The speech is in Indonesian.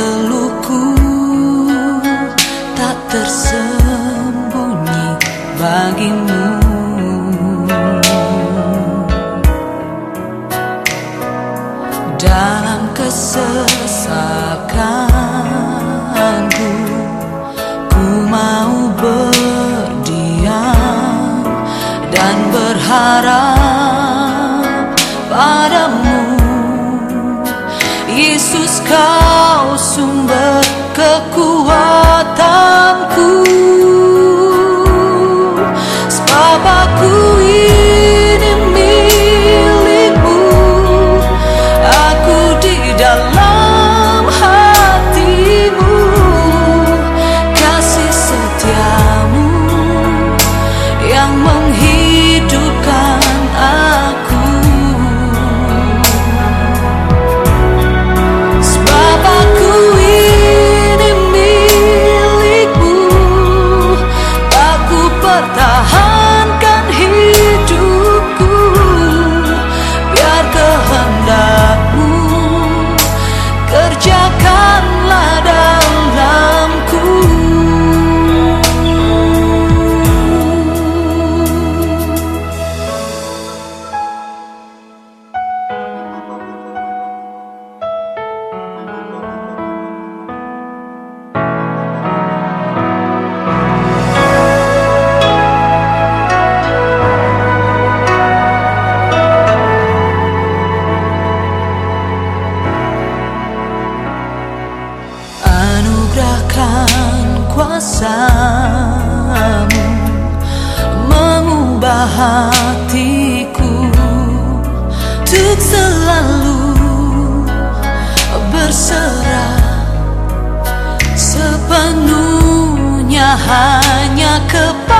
keluhku tak tersembunyi bagimu. Dalam kesesakanku ku mau berdiam dan berharap padamu. Yesus kau Kuasamu Mengubah hatiku Untuk selalu berserah. Sepenuhnya hanya kepadamu